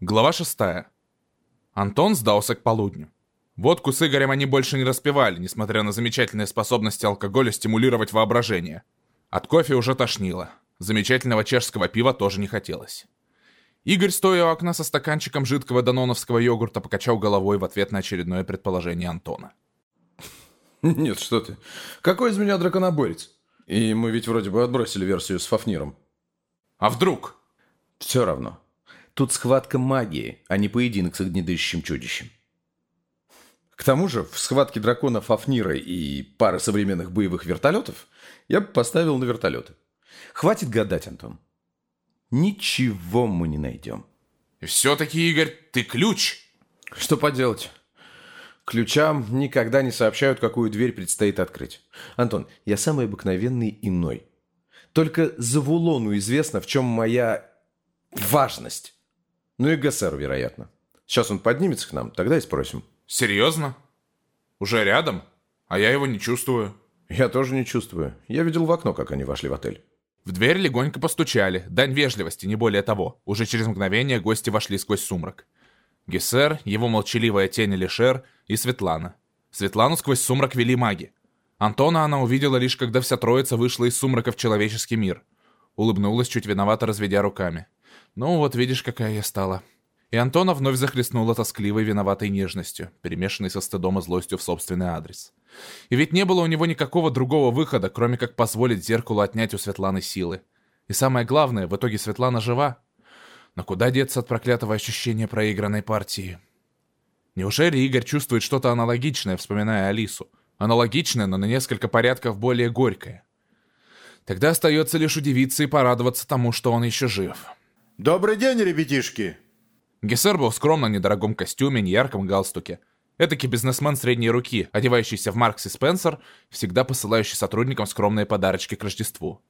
Глава шестая. Антон сдался к полудню. Водку с Игорем они больше не распивали, несмотря на замечательные способности алкоголя стимулировать воображение. От кофе уже тошнило. Замечательного чешского пива тоже не хотелось. Игорь, стоя у окна со стаканчиком жидкого дононовского йогурта, покачал головой в ответ на очередное предположение Антона. Нет, что ты. Какой из меня драконоборец? И мы ведь вроде бы отбросили версию с Фафниром. А вдруг? Все равно. Тут схватка магии, а не поединок с огнедышащим чудищем. К тому же, в схватке дракона Фафнира и пары современных боевых вертолетов я бы поставил на вертолеты. Хватит гадать, Антон. Ничего мы не найдем. Все-таки, Игорь, ты ключ. Что поделать? Ключам никогда не сообщают, какую дверь предстоит открыть. Антон, я самый обыкновенный иной. Только Завулону известно, в чем моя важность. Ну и Гассеру, вероятно. Сейчас он поднимется к нам, тогда и спросим. Серьезно? Уже рядом? А я его не чувствую. Я тоже не чувствую. Я видел в окно, как они вошли в отель. В дверь легонько постучали. Дань вежливости, не более того. Уже через мгновение гости вошли сквозь сумрак. Гессер, его молчаливая тень Алишер и Светлана. Светлану сквозь сумрак вели маги. Антона она увидела лишь, когда вся троица вышла из сумрака в человеческий мир. Улыбнулась, чуть виновато разведя руками. Ну вот видишь, какая я стала. И Антона вновь захлестнула тоскливой виноватой нежностью, перемешанной со стыдом и злостью в собственный адрес. И ведь не было у него никакого другого выхода, кроме как позволить зеркалу отнять у Светланы силы. И самое главное, в итоге Светлана жива. Но куда деться от проклятого ощущения проигранной партии? Неужели Игорь чувствует что-то аналогичное, вспоминая Алису? Аналогичное, но на несколько порядков более горькое. Тогда остается лишь удивиться и порадоваться тому, что он еще жив. Добрый день, ребятишки! Гессер был в скромном недорогом костюме, неярком галстуке. Этакий бизнесмен средней руки, одевающийся в Маркс и Спенсер, всегда посылающий сотрудникам скромные подарочки к Рождеству.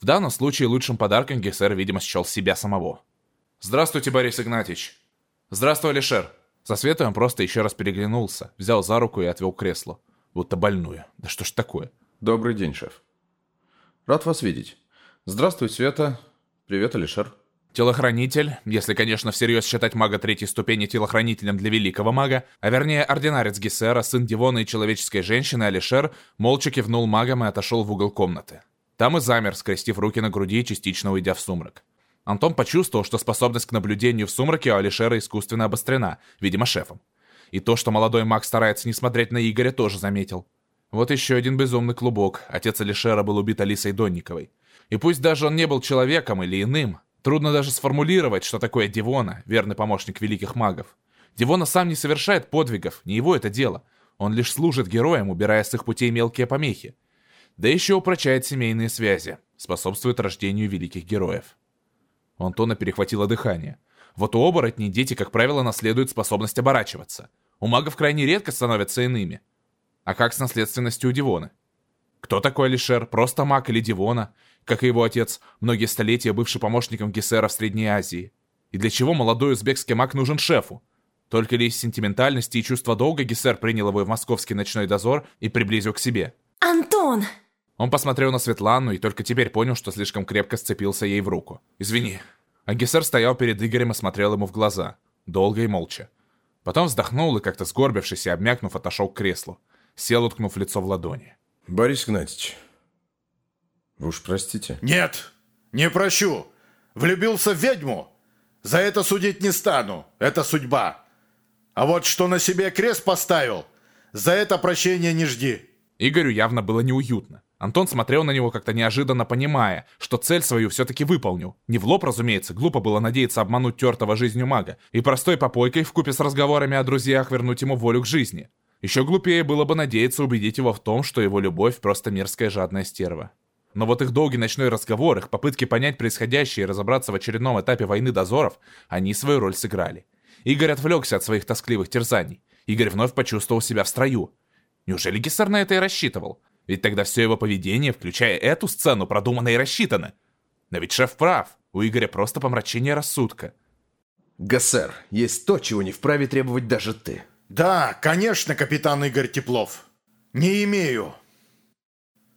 В данном случае лучшим подарком Гессер, видимо, счел себя самого. «Здравствуйте, Борис Игнатьевич!» «Здравствуй, Алишер!» Со Светой он просто еще раз переглянулся, взял за руку и отвел к креслу. Будто больную. Да что ж такое? Добрый день, шеф. Рад вас видеть. Здравствуй, Света. Привет, Алишер. Телохранитель, если, конечно, всерьез считать мага третьей ступени телохранителем для великого мага, а вернее ординарец Гессера, сын Дивона и человеческой женщины Алишер, молча кивнул магом и отошел в угол комнаты. Там и замер, скрестив руки на груди частично уйдя в сумрак. Антон почувствовал, что способность к наблюдению в сумраке у Алишера искусственно обострена, видимо, шефом. И то, что молодой маг старается не смотреть на Игоря, тоже заметил. Вот еще один безумный клубок. Отец Алишера был убит Алисой Донниковой. И пусть даже он не был человеком или иным, Трудно даже сформулировать, что такое Дивона, верный помощник великих магов. Дивона сам не совершает подвигов, не его это дело. Он лишь служит героям, убирая с их путей мелкие помехи. Да еще упрочает семейные связи, способствует рождению великих героев. У Антона перехватило дыхание. Вот у оборотней дети, как правило, наследуют способность оборачиваться. У магов крайне редко становятся иными. А как с наследственностью у Дивоны? Кто такой Алишер? Просто маг или Дивона? Как и его отец, многие столетия бывший помощником Гессера в Средней Азии. И для чего молодой узбекский маг нужен шефу? Только ли из сентиментальности и чувства долга Гессер принял его в московский ночной дозор и приблизил к себе? «Антон!» Он посмотрел на Светлану и только теперь понял, что слишком крепко сцепился ей в руку. «Извини». А Гессер стоял перед Игорем и смотрел ему в глаза. Долго и молча. Потом вздохнул и, как-то сгорбившись и обмякнув, отошел к креслу. Сел, уткнув лицо в ладони. «Борис Игнатьевич, вы уж простите. Нет, не прощу. Влюбился в ведьму? За это судить не стану. Это судьба. А вот что на себе крест поставил, за это прощения не жди. Игорю явно было неуютно. Антон смотрел на него как-то неожиданно понимая, что цель свою все-таки выполнил. Не в лоб, разумеется, глупо было надеяться обмануть тертого жизнью мага и простой попойкой вкупе с разговорами о друзьях вернуть ему волю к жизни. Еще глупее было бы надеяться убедить его в том, что его любовь просто мерзкая жадная стерва. Но вот их долгий ночной разговор, их попытки понять происходящее и разобраться в очередном этапе войны дозоров, они свою роль сыграли. Игорь отвлекся от своих тоскливых терзаний. Игорь вновь почувствовал себя в строю. Неужели Гессер на это и рассчитывал? Ведь тогда все его поведение, включая эту сцену, продумано и рассчитано. Но ведь шеф прав. У Игоря просто помрачение рассудка. Гассер, есть то, чего не вправе требовать даже ты. Да, конечно, капитан Игорь Теплов. Не имею.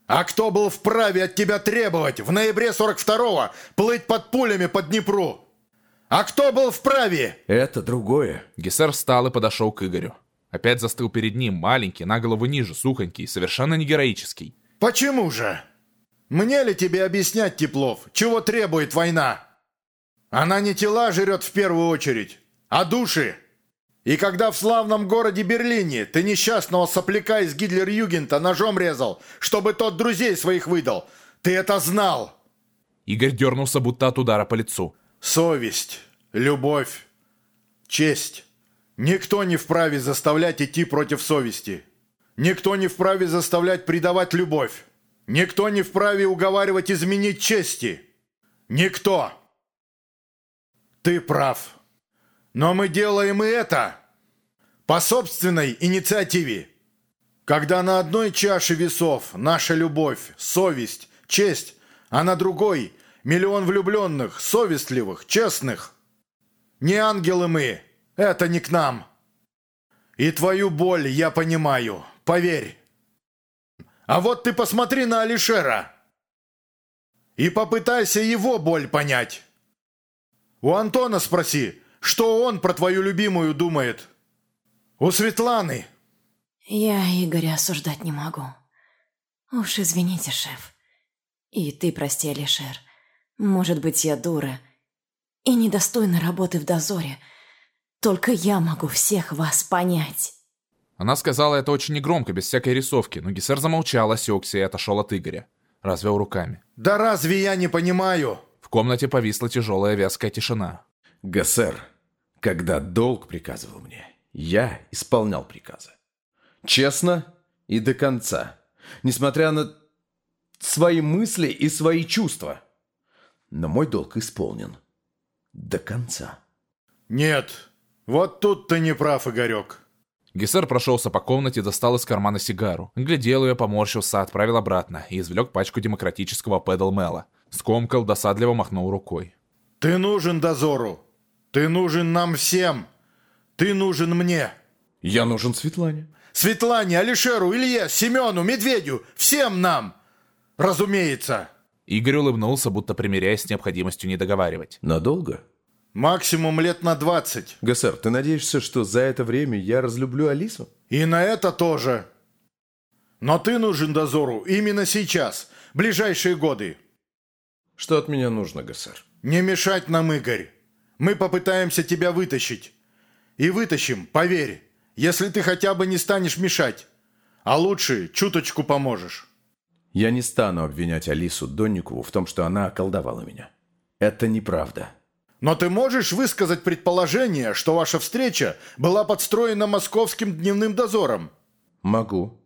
А кто был вправе от тебя требовать в ноябре 42-го плыть под пулями по Днепру? А кто был вправе? Это другое. Гессер встал и подошел к Игорю. Опять застыл перед ним, маленький, на голову ниже, сухонький, совершенно не героический. Почему же? Мне ли тебе объяснять, Теплов, чего требует война? Она не тела жрет в первую очередь, а души. И когда в славном городе Берлине ты несчастного сопляка из Гитлер-Югента ножом резал, чтобы тот друзей своих выдал, ты это знал. Игорь дернулся, будто от удара по лицу. Совесть, любовь, честь. Никто не вправе заставлять идти против совести. Никто не вправе заставлять предавать любовь. Никто не вправе уговаривать изменить чести. Никто. Ты прав. Но мы делаем и это по собственной инициативе. Когда на одной чаше весов наша любовь, совесть, честь, а на другой миллион влюбленных, совестливых, честных. Не ангелы мы, это не к нам. И твою боль я понимаю, поверь. А вот ты посмотри на Алишера и попытайся его боль понять. У Антона спроси, что он про твою любимую думает. У Светланы. Я Игоря осуждать не могу. Уж извините, шеф. И ты прости, Алишер. Может быть, я дура и недостойна работы в дозоре. Только я могу всех вас понять. Она сказала это очень негромко, без всякой рисовки, но Гессер замолчал, осекся и отошел от Игоря. Развел руками. Да разве я не понимаю? В комнате повисла тяжелая вязкая тишина. Гассер, когда долг приказывал мне, я исполнял приказы. Честно и до конца. Несмотря на свои мысли и свои чувства. Но мой долг исполнен. До конца. Нет, вот тут ты не прав, Игорек. Гессер прошелся по комнате, достал из кармана сигару. Глядел ее, поморщился, отправил обратно и извлек пачку демократического педал Мела. Скомкал, досадливо махнул рукой. Ты нужен дозору. Ты нужен нам всем. Ты нужен мне. Я нужен Светлане. Светлане, Алишеру, Илье, Семену, Медведю. Всем нам. Разумеется. Игорь улыбнулся, будто примиряясь с необходимостью не договаривать. Надолго? Максимум лет на 20. Гассер, ты надеешься, что за это время я разлюблю Алису? И на это тоже. Но ты нужен дозору именно сейчас, ближайшие годы. Что от меня нужно, Гассер? Не мешать нам, Игорь. Мы попытаемся тебя вытащить. И вытащим, поверь, если ты хотя бы не станешь мешать. А лучше чуточку поможешь. Я не стану обвинять Алису Донникову в том, что она околдовала меня. Это неправда. Но ты можешь высказать предположение, что ваша встреча была подстроена московским дневным дозором? Могу.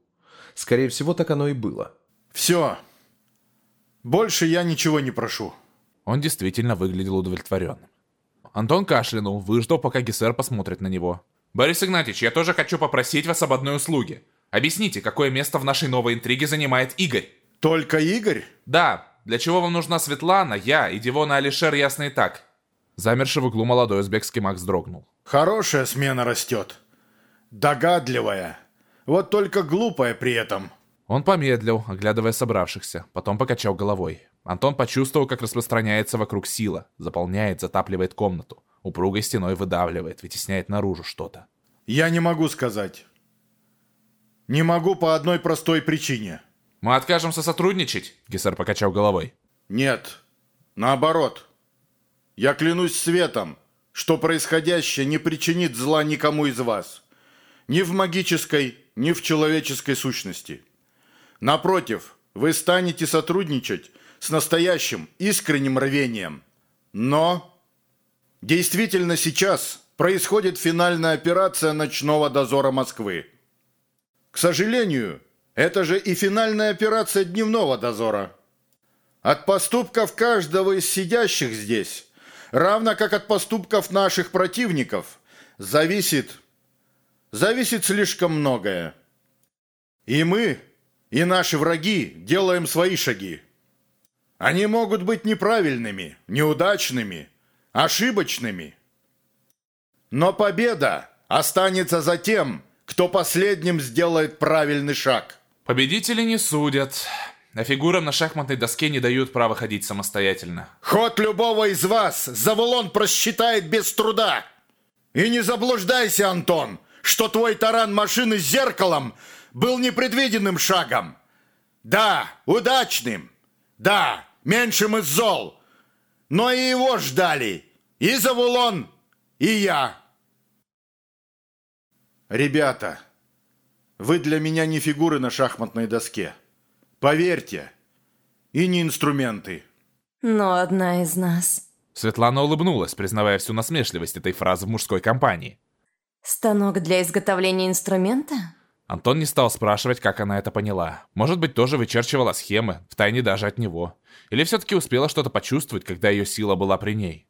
Скорее всего, так оно и было. Все. Больше я ничего не прошу. Он действительно выглядел удовлетворенным. Антон кашлянул, выждал, пока Гессер посмотрит на него. «Борис Игнатьевич, я тоже хочу попросить вас об одной услуге. Объясните, какое место в нашей новой интриге занимает Игорь?» «Только Игорь?» «Да. Для чего вам нужна Светлана, я и Дивона Алишер, ясно и так». Замерший в углу молодой узбекский маг вздрогнул. «Хорошая смена растет. Догадливая. Вот только глупая при этом». Он помедлил, оглядывая собравшихся, потом покачал головой. Антон почувствовал, как распространяется вокруг сила, заполняет, затапливает комнату, упругой стеной выдавливает, вытесняет наружу что-то. «Я не могу сказать. Не могу по одной простой причине». «Мы откажемся сотрудничать?» Гессер покачал головой. «Нет. Наоборот. Я клянусь светом, что происходящее не причинит зла никому из вас. Ни в магической, ни в человеческой сущности. Напротив, вы станете сотрудничать с настоящим искренним рвением. Но действительно сейчас происходит финальная операция ночного дозора Москвы. К сожалению, это же и финальная операция дневного дозора. От поступков каждого из сидящих здесь, равно как от поступков наших противников, зависит, зависит слишком многое. И мы, и наши враги делаем свои шаги. Они могут быть неправильными, неудачными, ошибочными. Но победа останется за тем, кто последним сделает правильный шаг. Победители не судят. а фигурам на шахматной доске не дают права ходить самостоятельно. Ход любого из вас Завулон просчитает без труда. И не заблуждайся, Антон, что твой таран машины с зеркалом был непредвиденным шагом. Да, удачным. Да, меньшим из зол. Но и его ждали. И Завулон, и я. Ребята, вы для меня не фигуры на шахматной доске. Поверьте. И не инструменты. Но одна из нас. Светлана улыбнулась, признавая всю насмешливость этой фразы в мужской компании. Станок для изготовления инструмента? Антон не стал спрашивать, как она это поняла. Может быть, тоже вычерчивала схемы, втайне даже от него. Или все-таки успела что-то почувствовать, когда ее сила была при ней.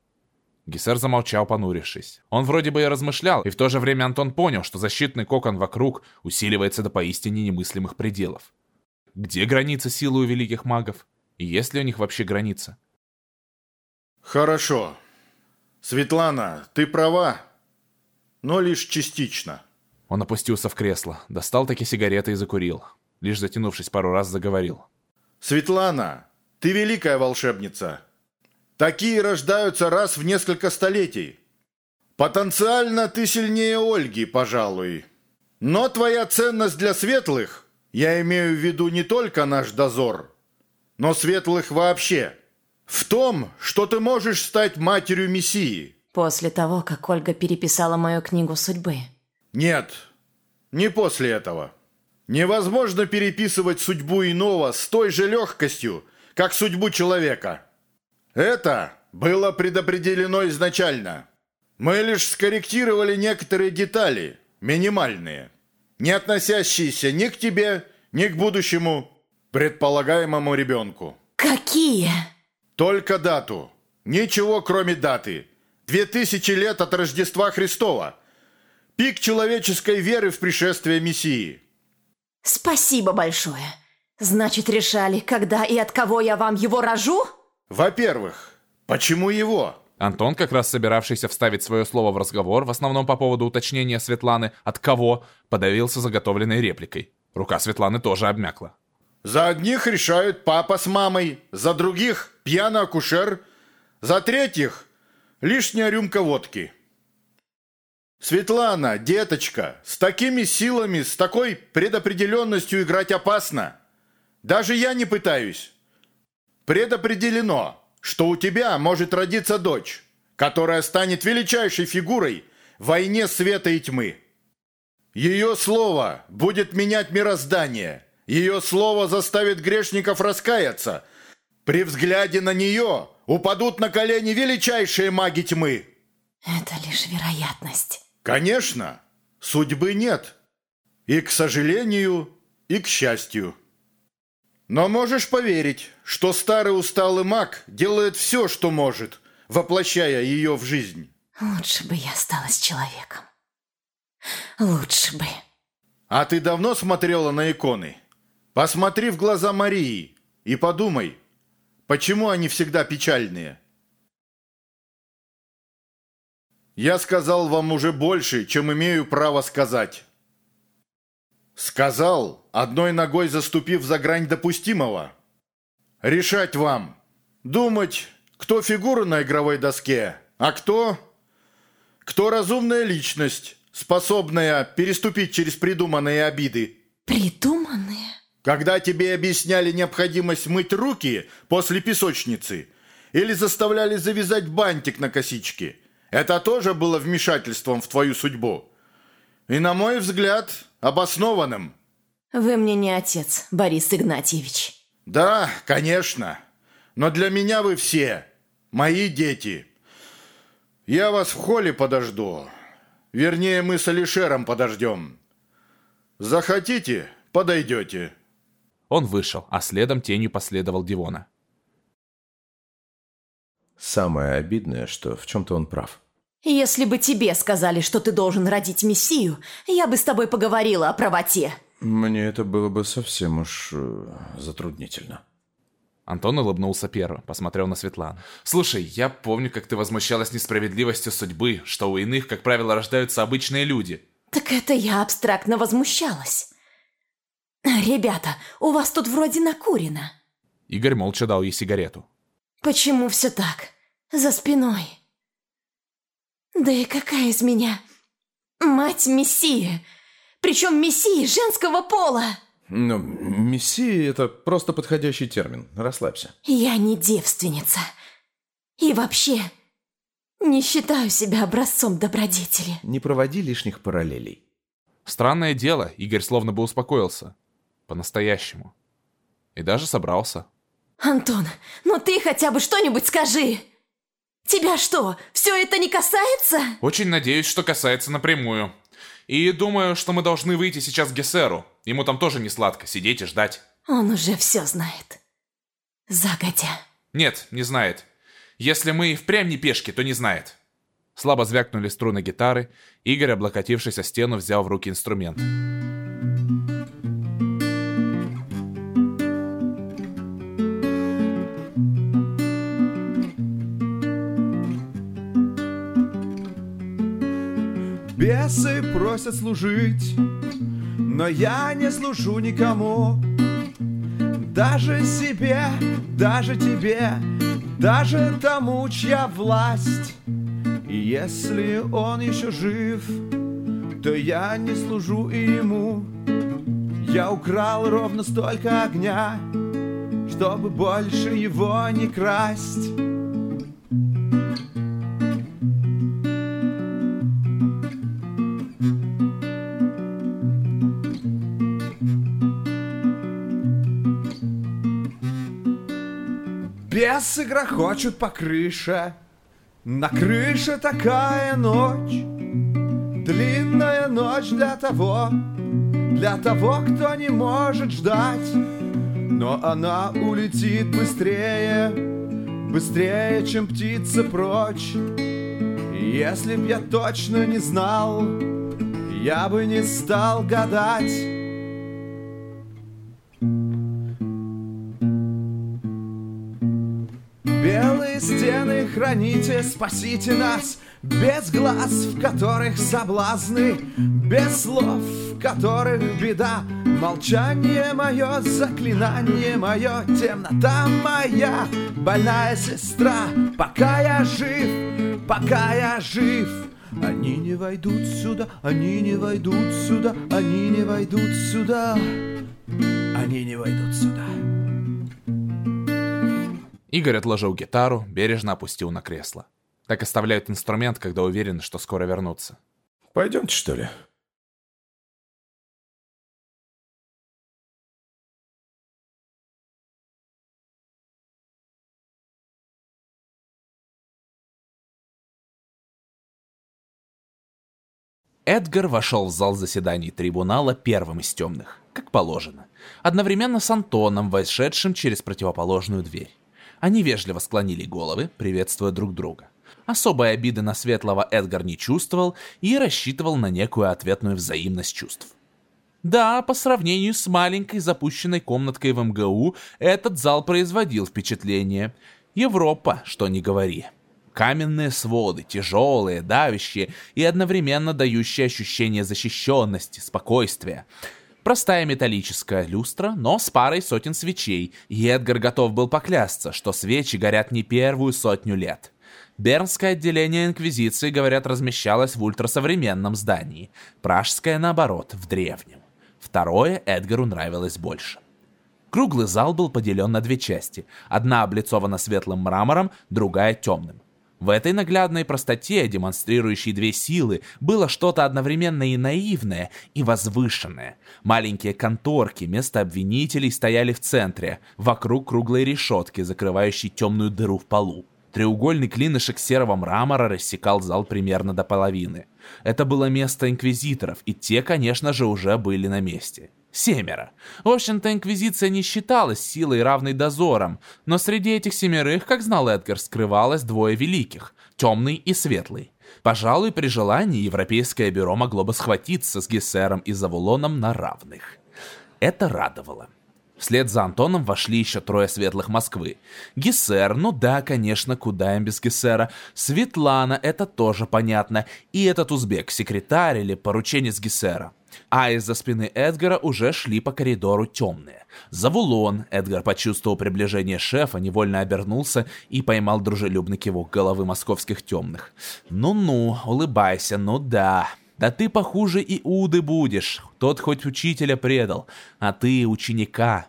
Гессер замолчал, понурившись. Он вроде бы и размышлял, и в то же время Антон понял, что защитный кокон вокруг усиливается до поистине немыслимых пределов. Где граница силы у великих магов? И есть ли у них вообще граница? Хорошо. Светлана, ты права, но лишь частично. Он опустился в кресло, достал таки сигареты и закурил. Лишь затянувшись пару раз, заговорил. Светлана, ты великая волшебница. Такие рождаются раз в несколько столетий. Потенциально ты сильнее Ольги, пожалуй. Но твоя ценность для светлых, я имею в виду не только наш дозор, но светлых вообще, в том, что ты можешь стать матерью Мессии. После того, как Ольга переписала мою книгу судьбы. Нет, не после этого. Невозможно переписывать судьбу иного с той же легкостью, как судьбу человека. Это было предопределено изначально. Мы лишь скорректировали некоторые детали, минимальные, не относящиеся ни к тебе, ни к будущему предполагаемому ребенку. Какие? Только дату. Ничего, кроме даты. Две тысячи лет от Рождества Христова. Пик человеческой веры в пришествие Мессии. Спасибо большое. Значит, решали, когда и от кого я вам его рожу? Во-первых, почему его? Антон, как раз собиравшийся вставить свое слово в разговор, в основном по поводу уточнения Светланы «от кого?», подавился заготовленной репликой. Рука Светланы тоже обмякла. За одних решают папа с мамой, за других пьяный акушер, за третьих лишняя рюмка водки. Светлана, деточка, с такими силами, с такой предопределенностью играть опасно. Даже я не пытаюсь. Предопределено, что у тебя может родиться дочь, которая станет величайшей фигурой в войне света и тьмы. Ее слово будет менять мироздание. Ее слово заставит грешников раскаяться. При взгляде на нее упадут на колени величайшие маги тьмы. Это лишь вероятность. Конечно, судьбы нет. И к сожалению, и к счастью. Но можешь поверить, что старый усталый маг делает все, что может, воплощая ее в жизнь. Лучше бы я осталась человеком. Лучше бы. А ты давно смотрела на иконы? Посмотри в глаза Марии и подумай, почему они всегда печальные. Я сказал вам уже больше, чем имею право сказать. Сказал, одной ногой заступив за грань допустимого. Решать вам. Думать, кто фигура на игровой доске, а кто... Кто разумная личность, способная переступить через придуманные обиды. Придуманные? Когда тебе объясняли необходимость мыть руки после песочницы или заставляли завязать бантик на косичке, это тоже было вмешательством в твою судьбу. И, на мой взгляд, обоснованным. Вы мне не отец, Борис Игнатьевич. Да, конечно. Но для меня вы все мои дети. Я вас в холле подожду. Вернее, мы с Алишером подождем. Захотите, подойдете. Он вышел, а следом тенью последовал Дивона. Самое обидное, что в чем-то он прав. Если бы тебе сказали, что ты должен родить Мессию, я бы с тобой поговорила о правоте. Мне это было бы совсем уж э, затруднительно. Антон улыбнулся первым, посмотрел на Светлану. «Слушай, я помню, как ты возмущалась несправедливостью судьбы, что у иных, как правило, рождаются обычные люди». Так это я абстрактно возмущалась. Ребята, у вас тут вроде накурено. Игорь молча дал ей сигарету. Почему все так? За спиной. Да и какая из меня мать Мессии? Причем Мессии женского пола. Ну, мессия — это просто подходящий термин. Расслабься. Я не девственница. И вообще, не считаю себя образцом добродетели. Не проводи лишних параллелей. Странное дело, Игорь словно бы успокоился. По-настоящему. И даже собрался. Антон, ну ты хотя бы что-нибудь скажи. Тебя что, все это не касается? Очень надеюсь, что касается напрямую. И думаю, что мы должны выйти сейчас к Гессеру. Ему там тоже не сладко, сидеть и ждать. Он уже все знает. Загодя. Нет, не знает. Если мы и впрямь не пешки, то не знает. Слабо звякнули струны гитары. Игорь, облокотившись о стену, взял в руки инструмент. Бесы просят служить, но я не служу никому. Даже себе, даже тебе, даже тому, чья власть. И если он еще жив, то я не служу и ему. Я украл ровно столько огня, чтобы больше его не красть. Бесы грохочут по крыше, на крыше такая ночь, длинная ночь для того, для того, кто не может ждать. Но она улетит быстрее, быстрее, чем птица прочь. Если б я точно не знал, я бы не стал гадать. Белые стены храните, спасите нас. Без глаз, в которых соблазны Без слов, в которых беда. Молчание мое, заклинание мое Темнота моя, больная сестра Пока я жив, пока я жив. Они не войдут сюда, они не войдут сюда Они не войдут сюда. Они не войдут сюда Игорь отложил гитару, бережно опустил на кресло. Так оставляют инструмент, когда уверены, что скоро вернутся. Пойдемте, что ли? Эдгар вошел в зал заседаний трибунала первым из темных, как положено, одновременно с Антоном, вошедшим через противоположную дверь. Они вежливо склонили головы, приветствуя друг друга. Особой обиды на Светлого Эдгар не чувствовал и рассчитывал на некую ответную взаимность чувств. Да, по сравнению с маленькой запущенной комнаткой в МГУ, этот зал производил впечатление. Европа, что ни говори. Каменные своды, тяжелые, давящие и одновременно дающие ощущение защищенности, спокойствия. Простая металлическая люстра, но с парой сотен свечей, и Эдгар готов был поклясться, что свечи горят не первую сотню лет. Бернское отделение Инквизиции, говорят, размещалось в ультрасовременном здании, пражское, наоборот, в древнем. Второе Эдгару нравилось больше. Круглый зал был поделен на две части, одна облицована светлым мрамором, другая темным. В этой наглядной простоте, демонстрирующей две силы, было что-то одновременно и наивное, и возвышенное. Маленькие конторки, место обвинителей стояли в центре, вокруг круглой решетки, закрывающей темную дыру в полу. Треугольный клинышек серого мрамора рассекал зал примерно до половины. Это было место инквизиторов, и те, конечно же, уже были на месте. Семеро. В общем-то, Инквизиция не считалась силой, равной дозорам, но среди этих семерых, как знал Эдгар, скрывалось двое великих — темный и светлый. Пожалуй, при желании Европейское бюро могло бы схватиться с Гессером и Завулоном на равных. Это радовало. Вслед за Антоном вошли еще трое светлых Москвы. Гессер, ну да, конечно, куда им без Гессера. Светлана, это тоже понятно. И этот узбек, секретарь или порученец Гессера. А из-за спины Эдгара уже шли по коридору темные. Завулон, Эдгар почувствовал приближение шефа, невольно обернулся и поймал дружелюбный кивок головы московских темных. «Ну-ну, улыбайся, ну да». Да ты похуже и Уды будешь. Тот хоть учителя предал, а ты ученика.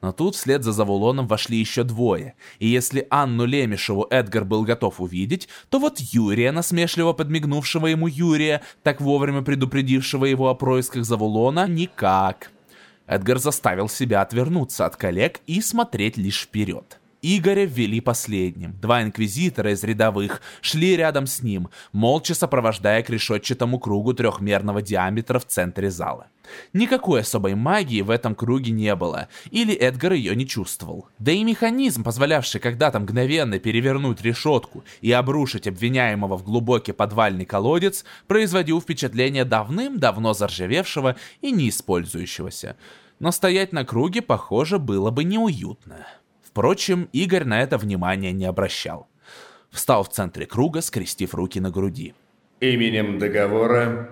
Но тут вслед за Завулоном вошли еще двое, и если Анну Лемешеву Эдгар был готов увидеть, то вот Юрия, насмешливо подмигнувшего ему Юрия, так вовремя предупредившего его о происках Завулона, никак. Эдгар заставил себя отвернуться от коллег и смотреть лишь вперед. Игоря ввели последним. Два инквизитора из рядовых шли рядом с ним, молча сопровождая к решетчатому кругу трехмерного диаметра в центре зала. Никакой особой магии в этом круге не было, или Эдгар ее не чувствовал. Да и механизм, позволявший когда-то мгновенно перевернуть решетку и обрушить обвиняемого в глубокий подвальный колодец, производил впечатление давным-давно заржавевшего и неиспользующегося. Но стоять на круге, похоже, было бы неуютно. Впрочем, Игорь на это внимания не обращал. Встал в центре круга, скрестив руки на груди. Именем договора...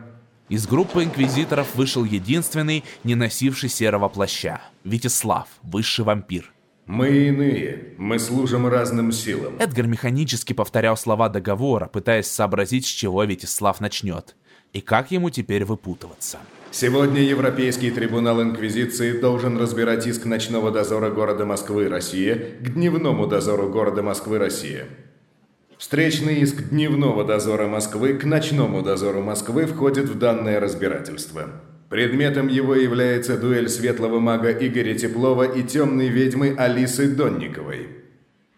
Из группы инквизиторов вышел единственный, не носивший серого плаща. Витислав, высший вампир. Мы иные, мы служим разным силам. Эдгар механически повторял слова договора, пытаясь сообразить, с чего Витислав начнет. И как ему теперь выпутываться. Сегодня Европейский трибунал Инквизиции должен разбирать иск ночного дозора города Москвы, Россия, к дневному дозору города Москвы, Россия. Встречный иск дневного дозора Москвы к ночному дозору Москвы входит в данное разбирательство. Предметом его является дуэль светлого мага Игоря Теплова и темной ведьмы Алисы Донниковой.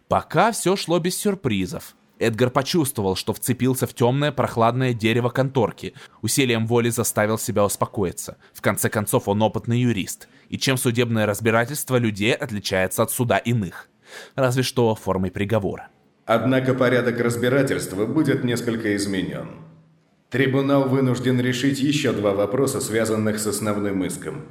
Пока все шло без сюрпризов. Эдгар почувствовал, что вцепился в темное прохладное дерево конторки. Усилием воли заставил себя успокоиться. В конце концов, он опытный юрист. И чем судебное разбирательство людей отличается от суда иных? Разве что формой приговора. Однако порядок разбирательства будет несколько изменен. Трибунал вынужден решить еще два вопроса, связанных с основным иском.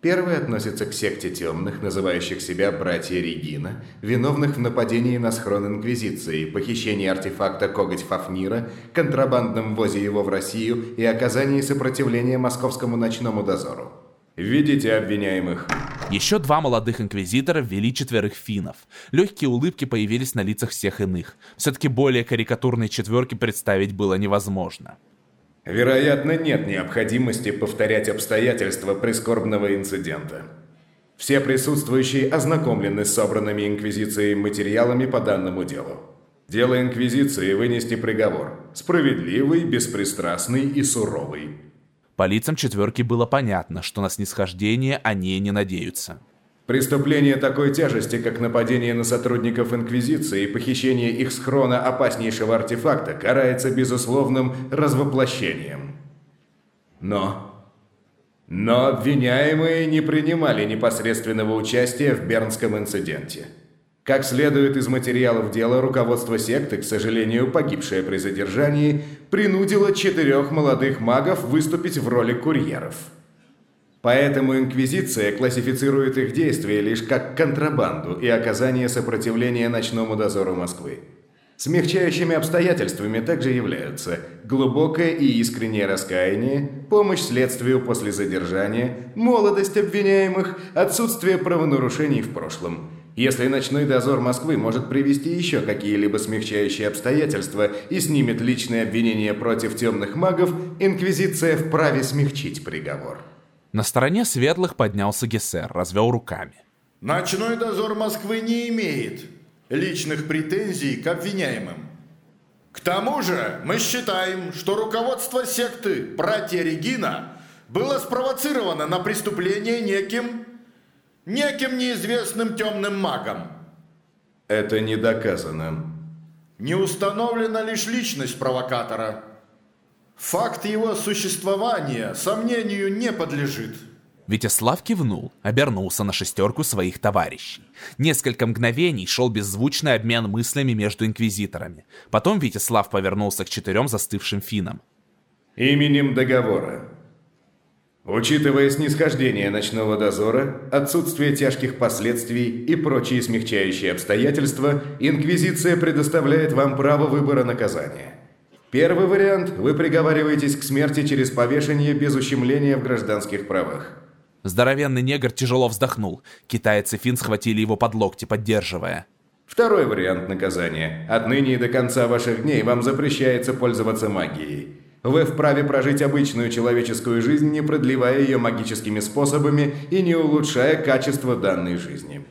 Первый относится к секте темных, называющих себя братья Регина, виновных в нападении на схрон Инквизиции, похищении артефакта Коготь Фафнира, контрабандном ввозе его в Россию и оказании сопротивления московскому ночному дозору. Видите обвиняемых. Еще два молодых инквизитора ввели четверых финнов. Легкие улыбки появились на лицах всех иных. Все-таки более карикатурной четверки представить было невозможно. Вероятно, нет необходимости повторять обстоятельства прискорбного инцидента. Все присутствующие ознакомлены с собранными Инквизицией материалами по данному делу. Дело Инквизиции вынести приговор. Справедливый, беспристрастный и суровый. По лицам четверки было понятно, что на снисхождение они не надеются. Преступление такой тяжести, как нападение на сотрудников Инквизиции и похищение их схрона опаснейшего артефакта, карается безусловным развоплощением. Но... Но обвиняемые не принимали непосредственного участия в Бернском инциденте. Как следует из материалов дела, руководство секты, к сожалению, погибшее при задержании, принудило четырех молодых магов выступить в роли курьеров – Поэтому Инквизиция классифицирует их действия лишь как контрабанду и оказание сопротивления ночному дозору Москвы. Смягчающими обстоятельствами также являются глубокое и искреннее раскаяние, помощь следствию после задержания, молодость обвиняемых, отсутствие правонарушений в прошлом. Если ночной дозор Москвы может привести еще какие-либо смягчающие обстоятельства и снимет личные обвинения против темных магов, Инквизиция вправе смягчить приговор. На стороне светлых поднялся Гессер, развел руками. Ночной дозор Москвы не имеет личных претензий к обвиняемым. К тому же мы считаем, что руководство секты «Братья Регина» было спровоцировано на преступление неким, неким неизвестным темным магом. Это не доказано. Не установлена лишь личность провокатора – Факт его существования сомнению не подлежит. Витяслав кивнул, обернулся на шестерку своих товарищей. Несколько мгновений шел беззвучный обмен мыслями между инквизиторами. Потом Витяслав повернулся к четырем застывшим финам. «Именем договора. Учитывая снисхождение ночного дозора, отсутствие тяжких последствий и прочие смягчающие обстоятельства, Инквизиция предоставляет вам право выбора наказания. Первый вариант – вы приговариваетесь к смерти через повешение без ущемления в гражданских правах. Здоровенный негр тяжело вздохнул. Китайцы Фин схватили его под локти, поддерживая. Второй вариант наказания. Отныне и до конца ваших дней вам запрещается пользоваться магией. Вы вправе прожить обычную человеческую жизнь, не продлевая ее магическими способами и не улучшая качество данной жизни.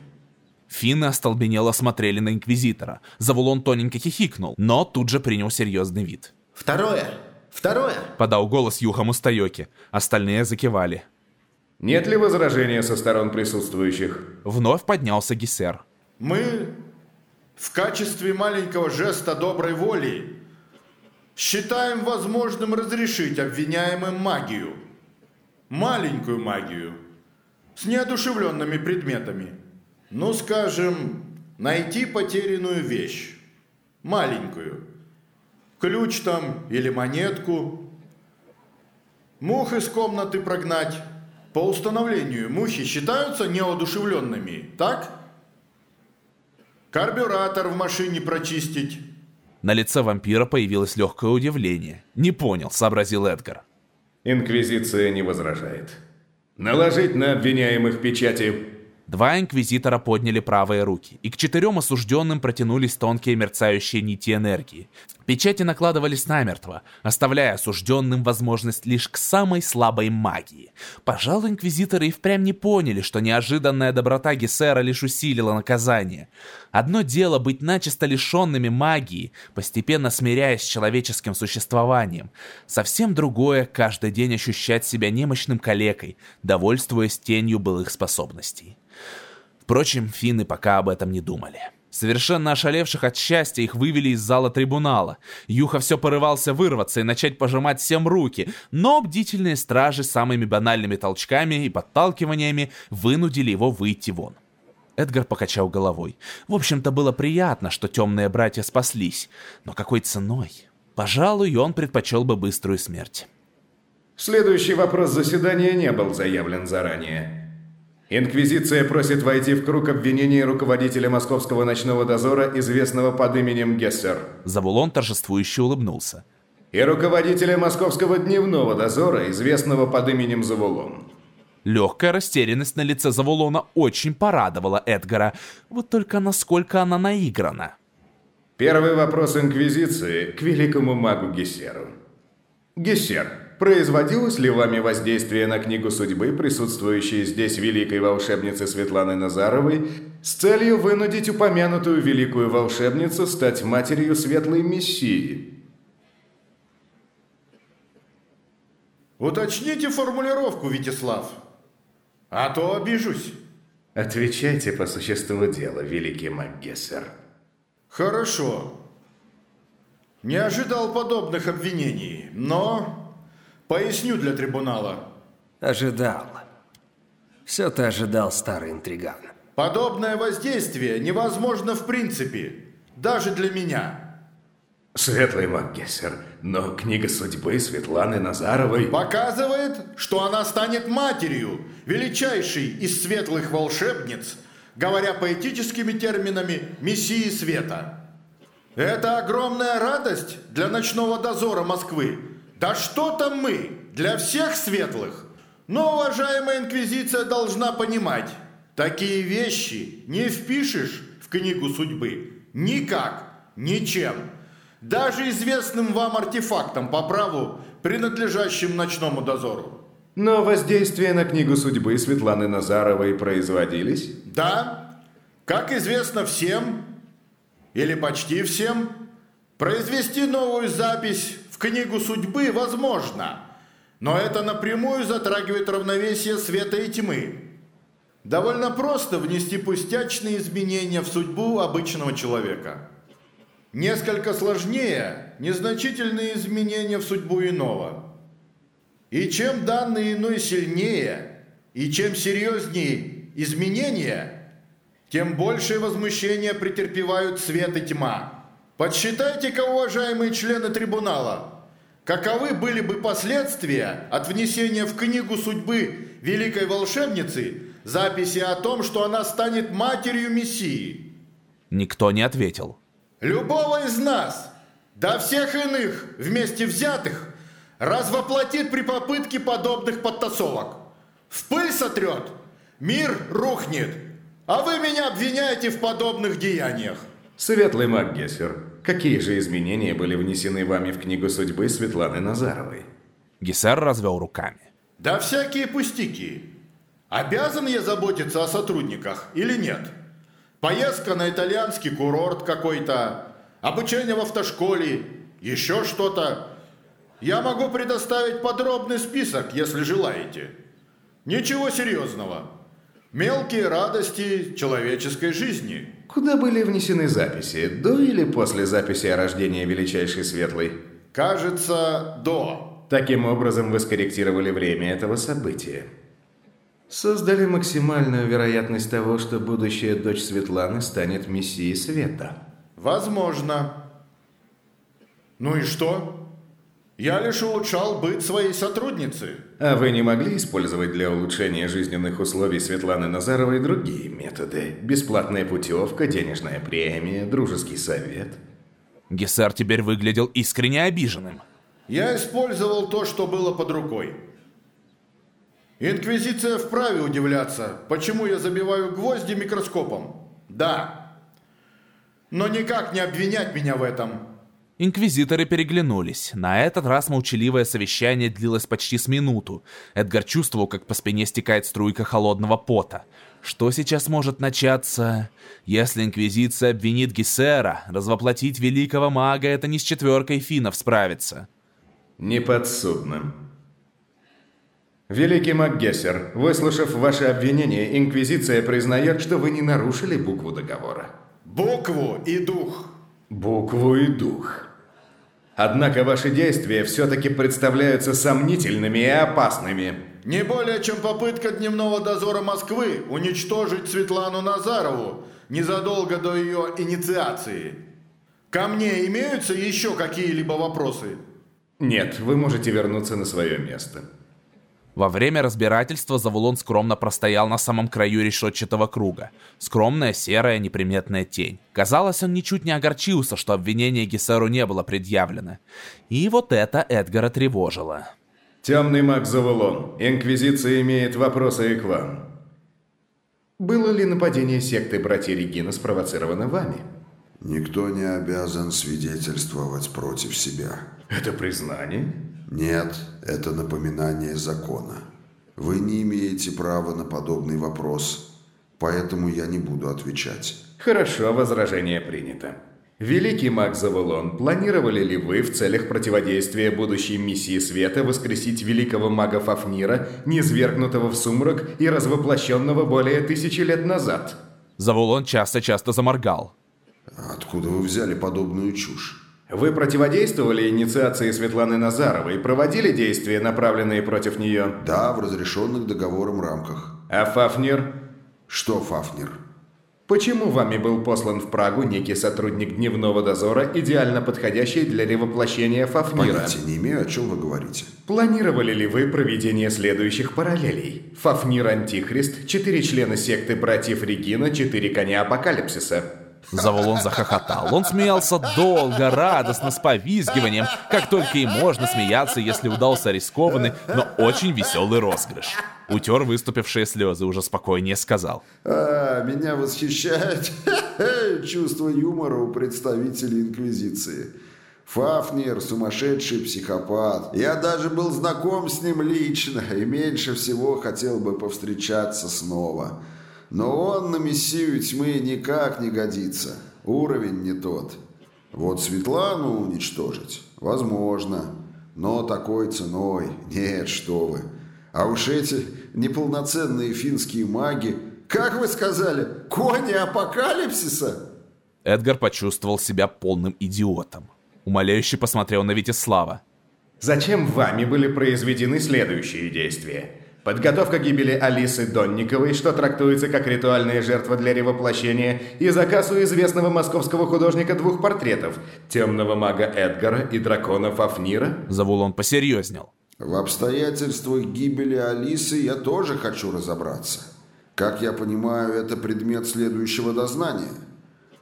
Финны остолбенело смотрели на Инквизитора. Завулон тоненько хихикнул, но тут же принял серьезный вид. «Второе! Второе!» — подал голос Юха Мустайоки. Остальные закивали. «Нет ли возражения со сторон присутствующих?» Вновь поднялся Гессер. Мы в качестве маленького жеста доброй воли считаем возможным разрешить обвиняемым магию. Маленькую магию. С неодушевленными предметами. Ну, скажем, найти потерянную вещь. Маленькую. Ключ там или монетку. Мух из комнаты прогнать. По установлению мухи считаются неодушевленными, так? Карбюратор в машине прочистить. На лице вампира появилось легкое удивление. «Не понял», — сообразил Эдгар. Инквизиция не возражает. Наложить на обвиняемых печати Два инквизитора подняли правые руки, и к четырем осужденным протянулись тонкие мерцающие нити энергии. Печати накладывались намертво, оставляя осужденным возможность лишь к самой слабой магии. Пожалуй, инквизиторы и впрямь не поняли, что неожиданная доброта Гессера лишь усилила наказание. Одно дело быть начисто лишенными магии, постепенно смиряясь с человеческим существованием. Совсем другое каждый день ощущать себя немощным калекой, довольствуясь тенью былых способностей. Впрочем, финны пока об этом не думали. Совершенно ошалевших от счастья их вывели из зала трибунала. Юха все порывался вырваться и начать пожимать всем руки, но бдительные стражи самыми банальными толчками и подталкиваниями вынудили его выйти вон. Эдгар покачал головой. В общем-то, было приятно, что темные братья спаслись, но какой ценой? Пожалуй, он предпочел бы быструю смерть. Следующий вопрос заседания не был заявлен заранее. Инквизиция просит войти в круг обвинений руководителя московского ночного дозора, известного под именем Гессер. Завулон торжествующе улыбнулся. И руководителя московского дневного дозора, известного под именем Завулон. Легкая растерянность на лице Завулона очень порадовала Эдгара. Вот только насколько она наиграна. Первый вопрос Инквизиции к великому магу Гессеру. Гессер, Производилось ли вами воздействие на книгу судьбы, присутствующей здесь великой волшебницы Светланы Назаровой, с целью вынудить упомянутую великую волшебницу стать матерью светлой мессии? Уточните формулировку, Витислав, а то обижусь. Отвечайте по существу дела, великий Маггессер. Хорошо. Не ожидал подобных обвинений, но Поясню для трибунала. Ожидал. Все ты ожидал, старый интриган. Подобное воздействие невозможно в принципе, даже для меня. Светлый Макгессер, но книга судьбы Светланы Назаровой... Показывает, что она станет матерью, величайшей из светлых волшебниц, говоря поэтическими терминами «Мессии Света». Это огромная радость для ночного дозора Москвы, да что там мы, для всех светлых. Но, уважаемая инквизиция должна понимать, такие вещи не впишешь в книгу судьбы. Никак, ничем. Даже известным вам артефактом по праву, принадлежащим ночному дозору. Но воздействия на книгу судьбы Светланы Назаровой производились? Да. Как известно всем, или почти всем, произвести новую запись книгу судьбы возможно, но это напрямую затрагивает равновесие света и тьмы. Довольно просто внести пустячные изменения в судьбу обычного человека. Несколько сложнее незначительные изменения в судьбу иного. И чем данный иной сильнее, и чем серьезнее изменения, тем большее возмущение претерпевают свет и тьма. Подсчитайте-ка, уважаемые члены трибунала, каковы были бы последствия от внесения в книгу судьбы великой волшебницы записи о том, что она станет матерью Мессии? Никто не ответил. Любого из нас, до всех иных вместе взятых, развоплотит при попытке подобных подтасовок. В пыль сотрет, мир рухнет, а вы меня обвиняете в подобных деяниях. Светлый маг Гессер, какие же изменения были внесены вами в книгу судьбы Светланы Назаровой? Гессер развел руками. Да всякие пустяки. Обязан я заботиться о сотрудниках или нет? Поездка на итальянский курорт какой-то, обучение в автошколе, еще что-то. Я могу предоставить подробный список, если желаете. Ничего серьезного. Мелкие радости человеческой жизни. Куда были внесены записи? До или после записи о рождении Величайшей Светлой? Кажется, до. Таким образом вы скорректировали время этого события. Создали максимальную вероятность того, что будущая дочь Светланы станет мессией света. Возможно. Ну и что? Я лишь улучшал быт своей сотрудницы. А вы не могли использовать для улучшения жизненных условий Светланы Назаровой другие методы? Бесплатная путевка, денежная премия, дружеский совет? Гессер теперь выглядел искренне обиженным. Я использовал то, что было под рукой. Инквизиция вправе удивляться, почему я забиваю гвозди микроскопом. Да. Но никак не обвинять меня в этом. Инквизиторы переглянулись. На этот раз молчаливое совещание длилось почти с минуту. Эдгар чувствовал, как по спине стекает струйка холодного пота. Что сейчас может начаться? Если Инквизиция обвинит Гессера, развоплотить великого мага — это не с четверкой финнов справиться. Неподсудным. Великий Макгессер, выслушав ваше обвинение, Инквизиция признает, что вы не нарушили букву договора. Букву и дух. Букву и дух. Однако ваши действия все-таки представляются сомнительными и опасными. Не более чем попытка дневного дозора Москвы уничтожить Светлану Назарову незадолго до ее инициации. Ко мне имеются еще какие-либо вопросы? Нет, вы можете вернуться на свое место. Во время разбирательства Завулон скромно простоял на самом краю решетчатого круга. Скромная, серая, неприметная тень. Казалось, он ничуть не огорчился, что обвинение Гессеру не было предъявлено. И вот это Эдгара тревожило. Темный маг Завулон. Инквизиция имеет вопросы и к вам. Было ли нападение секты братья Регина спровоцировано вами? Никто не обязан свидетельствовать против себя. Это признание? Нет, это напоминание закона. Вы не имеете права на подобный вопрос, поэтому я не буду отвечать. Хорошо, возражение принято. Великий маг Завулон, планировали ли вы в целях противодействия будущей миссии света воскресить великого мага Фафнира, низвергнутого в сумрак и развоплощенного более тысячи лет назад? Завулон часто-часто заморгал. Откуда вы взяли подобную чушь? Вы противодействовали инициации Светланы Назаровой и проводили действия, направленные против нее? Да, в разрешенных договором рамках. А Фафнер? Что Фафнер? Почему вами был послан в Прагу некий сотрудник дневного дозора, идеально подходящий для ревоплощения Фафнира? Понятия не имею, о чем вы говорите. Планировали ли вы проведение следующих параллелей? Фафнир Антихрист, четыре члена секты братьев Регина, четыре коня Апокалипсиса. Заволон захохотал. Он смеялся долго, радостно, с повизгиванием, как только и можно смеяться, если удался рискованный, но очень веселый розыгрыш. Утер выступившие слезы, уже спокойнее сказал. А, меня восхищает чувство юмора у представителей Инквизиции. Фафнер – сумасшедший психопат. Я даже был знаком с ним лично и меньше всего хотел бы повстречаться снова. Но он на мессию тьмы никак не годится. Уровень не тот. Вот Светлану уничтожить? Возможно. Но такой ценой? Нет, что вы. А уж эти неполноценные финские маги... Как вы сказали? Кони апокалипсиса? Эдгар почувствовал себя полным идиотом. Умоляюще посмотрел на Витислава. Зачем вами были произведены следующие действия? Подготовка гибели Алисы Донниковой, что трактуется как ритуальная жертва для ревоплощения, и заказ у известного московского художника двух портретов – темного мага Эдгара и дракона Фафнира. Завулон посерьезнел. В обстоятельствах гибели Алисы я тоже хочу разобраться. Как я понимаю, это предмет следующего дознания.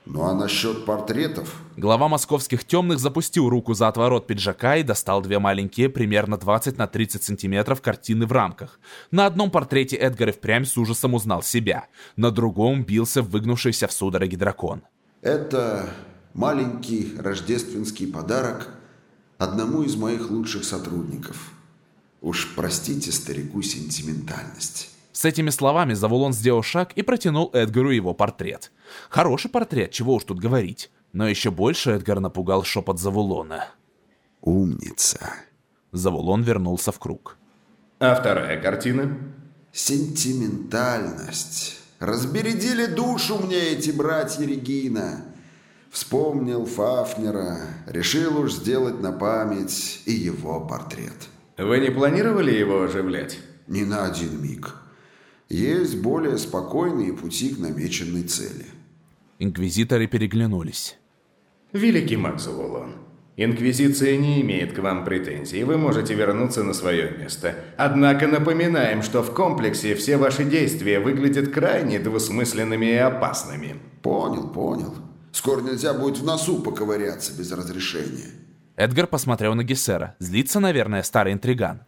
Ну а насчет портретов? Глава московских темных запустил руку за отворот пиджака и достал две маленькие, примерно 20 на 30 сантиметров, картины в рамках. На одном портрете Эдгар и впрямь с ужасом узнал себя. На другом бился выгнувшийся в судороге дракон. Это маленький рождественский подарок одному из моих лучших сотрудников. Уж простите старику сентиментальность. С этими словами Завулон сделал шаг и протянул Эдгару его портрет. Хороший портрет, чего уж тут говорить. Но еще больше Эдгар напугал шепот Завулона. Умница. Завулон вернулся в круг. А вторая картина? Сентиментальность. Разбередили душу мне эти братья Регина. Вспомнил Фафнера, решил уж сделать на память и его портрет. Вы не планировали его оживлять? Ни на один миг. Есть более спокойные пути к намеченной цели. Инквизиторы переглянулись. Великий маг Завулон, Инквизиция не имеет к вам претензий, вы можете вернуться на свое место. Однако напоминаем, что в комплексе все ваши действия выглядят крайне двусмысленными и опасными. Понял, понял. Скоро нельзя будет в носу поковыряться без разрешения. Эдгар посмотрел на Гессера. Злится, наверное, старый интриган.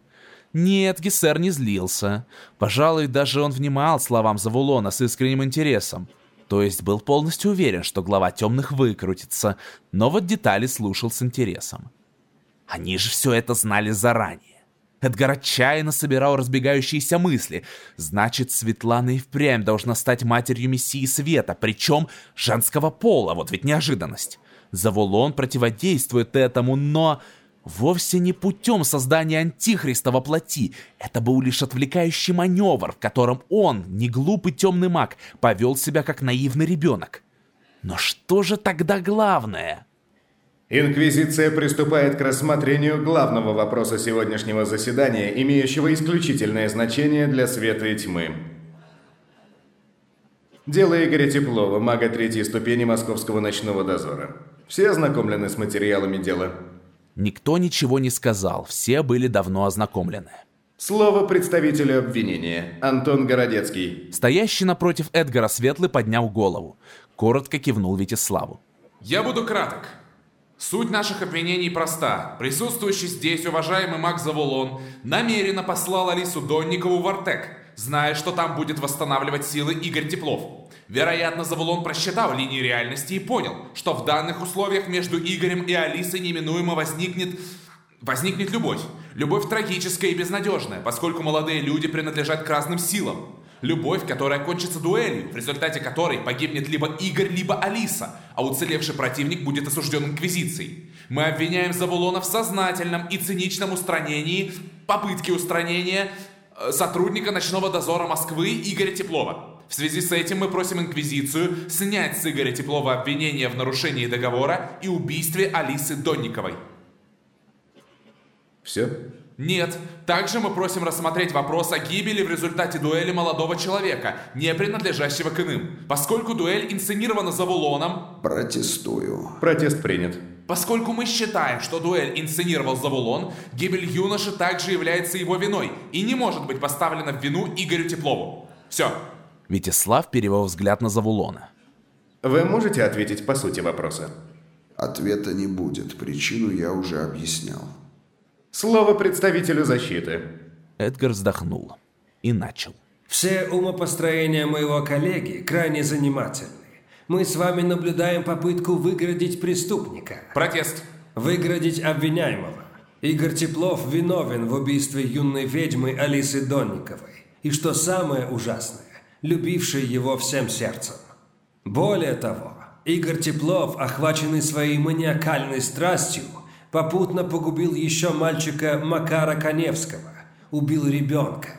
Нет, Гессер не злился. Пожалуй, даже он внимал словам Завулона с искренним интересом. То есть был полностью уверен, что глава темных выкрутится, но вот детали слушал с интересом. Они же все это знали заранее. Эдгар отчаянно собирал разбегающиеся мысли. Значит, Светлана и впрямь должна стать матерью Мессии Света, причем женского пола, вот ведь неожиданность. Завулон противодействует этому, но вовсе не путем создания антихриста во плоти. Это был лишь отвлекающий маневр, в котором он, не глупый темный маг, повел себя как наивный ребенок. Но что же тогда главное? Инквизиция приступает к рассмотрению главного вопроса сегодняшнего заседания, имеющего исключительное значение для света и тьмы. Дело Игоря Теплова, мага третьей ступени Московского ночного дозора. Все ознакомлены с материалами дела? Никто ничего не сказал, все были давно ознакомлены. Слово представителю обвинения. Антон Городецкий. Стоящий напротив Эдгара Светлый поднял голову. Коротко кивнул Витиславу. Я буду краток. Суть наших обвинений проста. Присутствующий здесь уважаемый маг Завулон намеренно послал Алису Донникову в Артек, зная, что там будет восстанавливать силы Игорь Теплов. Вероятно, Завулон просчитал линии реальности и понял, что в данных условиях между Игорем и Алисой неминуемо возникнет... Возникнет любовь. Любовь трагическая и безнадежная, поскольку молодые люди принадлежат к разным силам. Любовь, которая кончится дуэлью, в результате которой погибнет либо Игорь, либо Алиса, а уцелевший противник будет осужден Инквизицией. Мы обвиняем Завулона в сознательном и циничном устранении, попытке устранения сотрудника ночного дозора Москвы Игоря Теплова. В связи с этим мы просим Инквизицию снять с Игоря Теплова обвинение в нарушении договора и убийстве Алисы Донниковой. Все? Нет. Также мы просим рассмотреть вопрос о гибели в результате дуэли молодого человека, не принадлежащего к иным. Поскольку дуэль инсценирована Завулоном... Протестую. Протест принят. Поскольку мы считаем, что дуэль инсценировал Завулон, гибель юноши также является его виной и не может быть поставлена в вину Игорю Теплову. Все. Витислав перевел взгляд на Завулона. Вы можете ответить по сути вопроса? Ответа не будет. Причину я уже объяснял. Слово представителю защиты. Эдгар вздохнул и начал. Все умопостроения моего коллеги крайне занимательны. Мы с вами наблюдаем попытку выгородить преступника. Протест. Выгородить обвиняемого. Игорь Теплов виновен в убийстве юной ведьмы Алисы Донниковой. И что самое ужасное, любившей его всем сердцем. Более того, Игорь Теплов, охваченный своей маниакальной страстью, попутно погубил еще мальчика Макара Коневского, убил ребенка.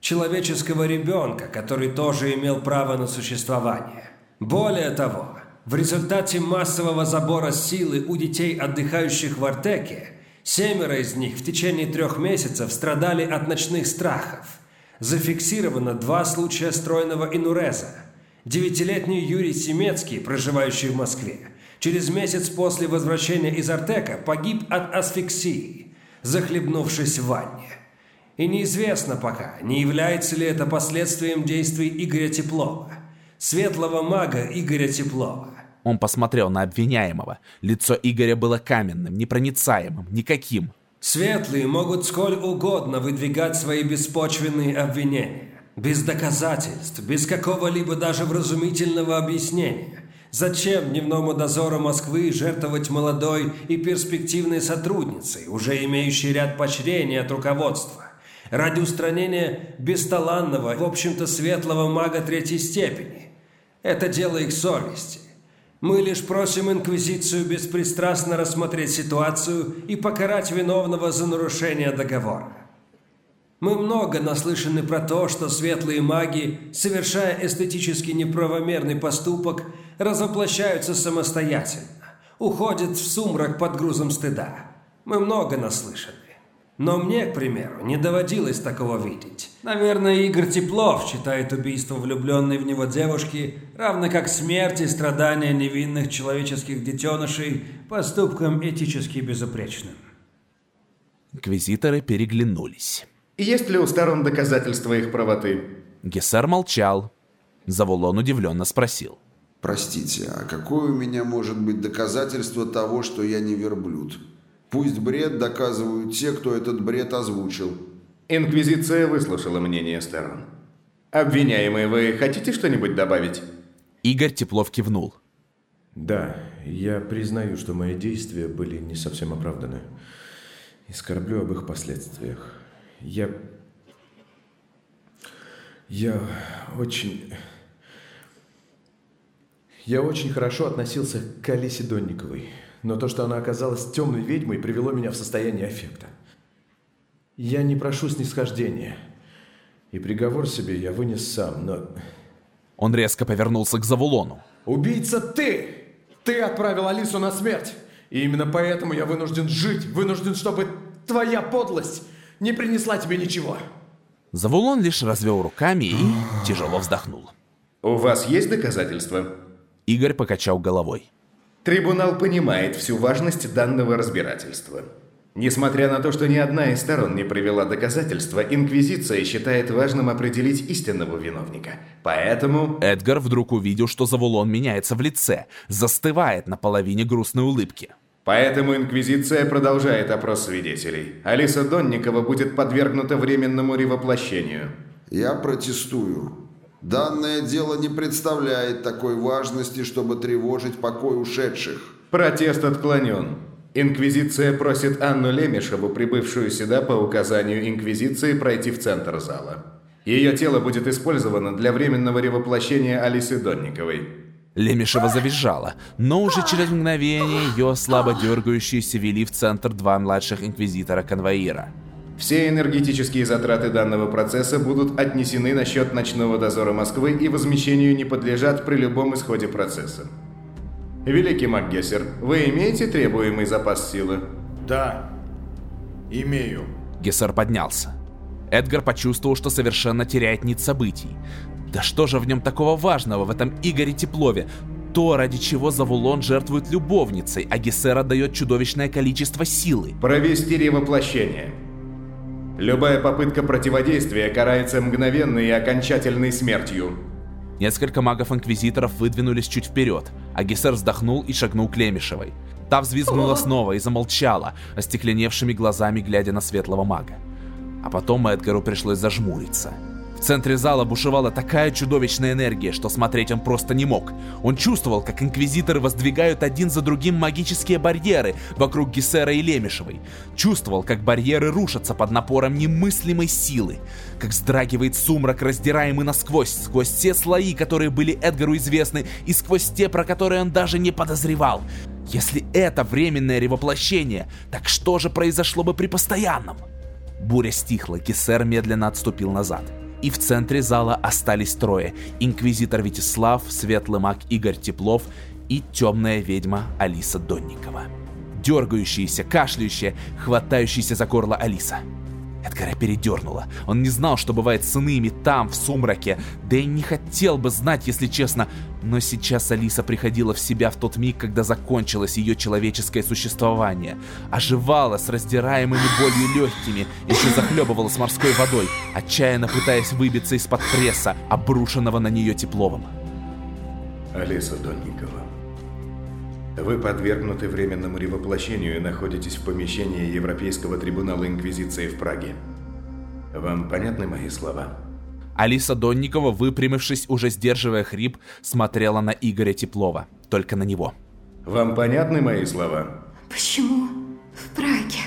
Человеческого ребенка, который тоже имел право на существование. Более того, в результате массового забора силы у детей, отдыхающих в Артеке, семеро из них в течение трех месяцев страдали от ночных страхов – Зафиксировано два случая стройного инуреза. Девятилетний Юрий Семецкий, проживающий в Москве, через месяц после возвращения из Артека погиб от асфиксии, захлебнувшись в ванне. И неизвестно пока, не является ли это последствием действий Игоря Теплова, светлого мага Игоря Теплова. Он посмотрел на обвиняемого. Лицо Игоря было каменным, непроницаемым, никаким. Светлые могут сколь угодно выдвигать свои беспочвенные обвинения. Без доказательств, без какого-либо даже вразумительного объяснения. Зачем дневному дозору Москвы жертвовать молодой и перспективной сотрудницей, уже имеющей ряд поощрений от руководства? Ради устранения бесталанного, в общем-то светлого мага третьей степени. Это дело их совести. Мы лишь просим Инквизицию беспристрастно рассмотреть ситуацию и покарать виновного за нарушение договора. Мы много наслышаны про то, что светлые маги, совершая эстетически неправомерный поступок, развоплощаются самостоятельно, уходят в сумрак под грузом стыда. Мы много наслышаны. Но мне, к примеру, не доводилось такого видеть. Наверное, Игорь Теплов считает убийство влюбленной в него девушки, равно как смерть и страдания невинных человеческих детенышей, поступком этически безупречным. Инквизиторы переглянулись. Есть ли у сторон доказательства их правоты? Гессер молчал. Завулон удивленно спросил. Простите, а какое у меня может быть доказательство того, что я не верблюд? Пусть бред доказывают те, кто этот бред озвучил. Инквизиция выслушала мнение сторон. Обвиняемые, вы хотите что-нибудь добавить? Игорь Теплов кивнул. Да, я признаю, что мои действия были не совсем оправданы. И скорблю об их последствиях. Я... Я очень... Я очень хорошо относился к Алисе Донниковой, но то, что она оказалась темной ведьмой, привело меня в состояние аффекта. Я не прошу снисхождения, и приговор себе я вынес сам, но... Он резко повернулся к Завулону. Убийца ты! Ты отправил Алису на смерть! И именно поэтому я вынужден жить, вынужден, чтобы твоя подлость не принесла тебе ничего. Завулон лишь развел руками и тяжело вздохнул. У вас есть доказательства? Игорь покачал головой. Трибунал понимает всю важность данного разбирательства. Несмотря на то, что ни одна из сторон не привела доказательства, Инквизиция считает важным определить истинного виновника. Поэтому... Эдгар вдруг увидел, что Завулон меняется в лице, застывает на половине грустной улыбки. Поэтому Инквизиция продолжает опрос свидетелей. Алиса Донникова будет подвергнута временному ревоплощению. Я протестую. Данное дело не представляет такой важности, чтобы тревожить покой ушедших. Протест отклонен. Инквизиция просит Анну Лемешеву, прибывшую сюда по указанию Инквизиции, пройти в центр зала. Ее тело будет использовано для временного ревоплощения Алисы Донниковой. Лемешева завизжала, но уже через мгновение ее слабо дергающиеся вели в центр два младших инквизитора-конвоира. Все энергетические затраты данного процесса будут отнесены на счет ночного дозора Москвы и возмещению не подлежат при любом исходе процесса. Великий Макгессер, вы имеете требуемый запас силы? Да, имею. Гессер поднялся. Эдгар почувствовал, что совершенно теряет нить событий. Да что же в нем такого важного, в этом Игоре Теплове? То, ради чего Завулон жертвует любовницей, а Гессера дает чудовищное количество силы. Провести ревоплощение. Любая попытка противодействия карается мгновенной и окончательной смертью. Несколько магов-инквизиторов выдвинулись чуть вперед, а Гессер вздохнул и шагнул к Лемешевой. Та взвизгнула снова и замолчала, остекленевшими глазами глядя на светлого мага. А потом Эдгару пришлось зажмуриться. Центре зала бушевала такая чудовищная энергия, что смотреть он просто не мог. Он чувствовал, как инквизиторы воздвигают один за другим магические барьеры вокруг Гессера и Лемешевой. Чувствовал, как барьеры рушатся под напором немыслимой силы. Как вздрагивает сумрак, раздираемый насквозь, сквозь все слои, которые были Эдгару известны, и сквозь те, про которые он даже не подозревал. Если это временное ревоплощение, так что же произошло бы при постоянном? Буря стихла, Гессер медленно отступил назад и в центре зала остались трое. Инквизитор Витислав, светлый маг Игорь Теплов и темная ведьма Алиса Донникова. Дергающаяся, кашляющая, хватающаяся за горло Алиса. Эдгара передернуло. Он не знал, что бывает с иными там, в сумраке. Да и не хотел бы знать, если честно. Но сейчас Алиса приходила в себя в тот миг, когда закончилось ее человеческое существование. Оживала с раздираемыми болью легкими, еще захлебывалась морской водой, отчаянно пытаясь выбиться из-под пресса, обрушенного на нее тепловым. Алиса Донникова, вы подвергнуты временному ревоплощению и находитесь в помещении Европейского трибунала Инквизиции в Праге. Вам понятны мои слова? Алиса Донникова, выпрямившись, уже сдерживая хрип, смотрела на Игоря Теплова. Только на него. Вам понятны мои слова? Почему в Праге?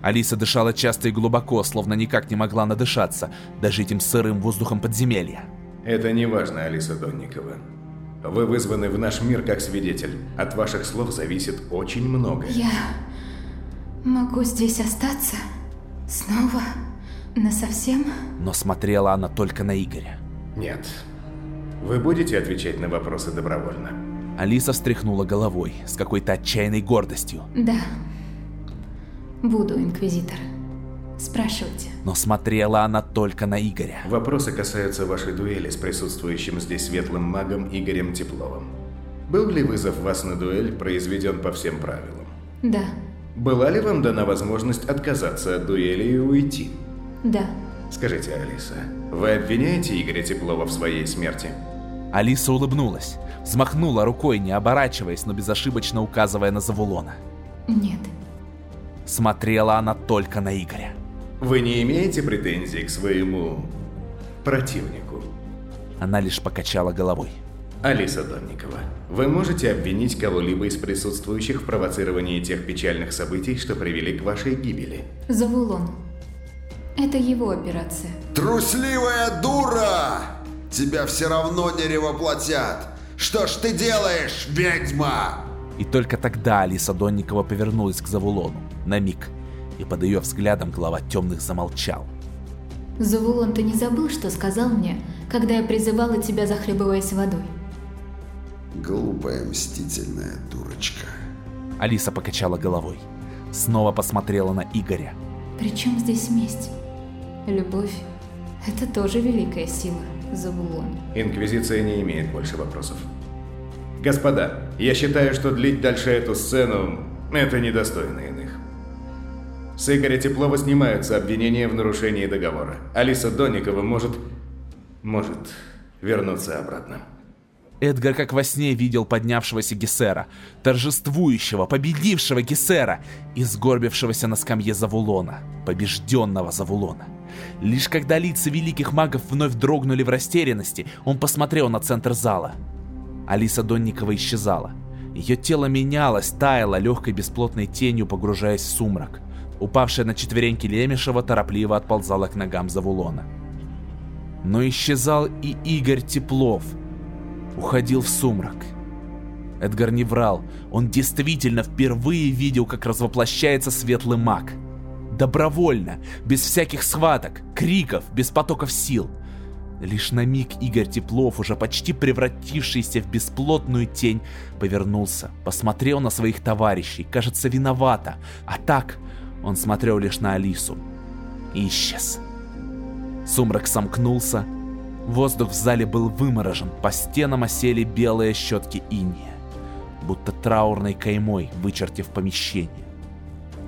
Алиса дышала часто и глубоко, словно никак не могла надышаться, даже этим сырым воздухом подземелья. Это не важно, Алиса Донникова. Вы вызваны в наш мир как свидетель. От ваших слов зависит очень многое. Я могу здесь остаться? Снова? Насовсем? Но смотрела она только на Игоря. Нет. Вы будете отвечать на вопросы добровольно? Алиса встряхнула головой с какой-то отчаянной гордостью. Да. Буду, Инквизитор. Спрашивайте. Но смотрела она только на Игоря. Вопросы касаются вашей дуэли с присутствующим здесь светлым магом Игорем Тепловым. Был ли вызов вас на дуэль произведен по всем правилам? Да. Была ли вам дана возможность отказаться от дуэли и уйти? Да. Скажите, Алиса, вы обвиняете Игоря Теплова в своей смерти? Алиса улыбнулась, взмахнула рукой, не оборачиваясь, но безошибочно указывая на Завулона. Нет. Смотрела она только на Игоря. Вы не имеете претензий к своему противнику? Она лишь покачала головой. Алиса Донникова, вы можете обвинить кого-либо из присутствующих в провоцировании тех печальных событий, что привели к вашей гибели? Завулон. Это его операция. Трусливая дура! Тебя все равно не ревоплотят. Что ж ты делаешь, ведьма? И только тогда Алиса Донникова повернулась к Завулону. На миг и под ее взглядом глава темных замолчал. Завулон, ты не забыл, что сказал мне, когда я призывала тебя, захлебываясь водой? Глупая, мстительная дурочка. Алиса покачала головой. Снова посмотрела на Игоря. Причем здесь месть? Любовь – это тоже великая сила, Завулон. Инквизиция не имеет больше вопросов. Господа, я считаю, что длить дальше эту сцену – это недостойно. С Игоря Теплова снимаются обвинения в нарушении договора. Алиса Донникова может... может вернуться обратно. Эдгар как во сне видел поднявшегося Гессера, торжествующего, победившего Гессера и сгорбившегося на скамье Завулона, побежденного Завулона. Лишь когда лица великих магов вновь дрогнули в растерянности, он посмотрел на центр зала. Алиса Донникова исчезала. Ее тело менялось, таяло легкой бесплотной тенью, погружаясь в сумрак. Упавшая на четвереньки Лемешева торопливо отползала к ногам Завулона. Но исчезал и Игорь Теплов. Уходил в сумрак. Эдгар не врал. Он действительно впервые видел, как развоплощается светлый маг. Добровольно, без всяких схваток, криков, без потоков сил. Лишь на миг Игорь Теплов, уже почти превратившийся в бесплотную тень, повернулся, посмотрел на своих товарищей, кажется, виновато, а так он смотрел лишь на Алису. И исчез. Сумрак сомкнулся. Воздух в зале был выморожен. По стенам осели белые щетки иния. Будто траурной каймой, вычертив помещение.